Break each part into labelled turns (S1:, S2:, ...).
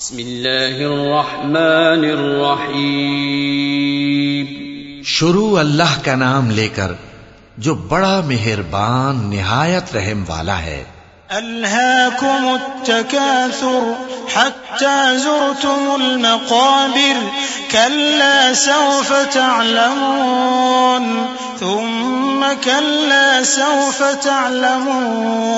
S1: بسم الله الرحمن الرحيم
S2: شروع اللہ کا نام لے کر جو بڑا مہربان نہایت رحم والا ہے۔
S3: ألهاكم التكاثر حتى زرتم المقابر كلا سوف تعلمون ثم كلا سوف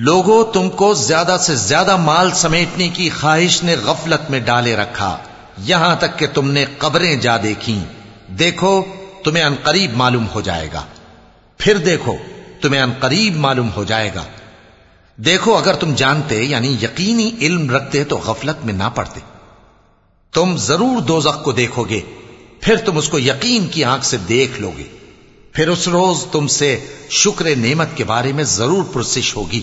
S2: لوگوں تم کو زیادہ سے زیادہ مال سمیٹنے کی خواہش نے غفلت میں ڈالے رکھا۔ یہاں تک کہ تم نے قبریں جا دیکھی دیکھو، تمہیں انقریب معلوم ہو جائے گا۔ پھر دیکھو، تمہیں انقریب معلوم ہو جائے گا۔ دیکھو، اگر تم جانتے یعنی یقینی علم رکھتے، تو غفلت میں نہ پڑتے۔ تم ضرور دوزخ کو دیکھو گے۔ پھر تم اس کو یقین کی آنکھ سے دیکھ لو گے۔ پھر اس روز تم سے شکر نعمت کے بارے میں ضرور پرسش ہوگی۔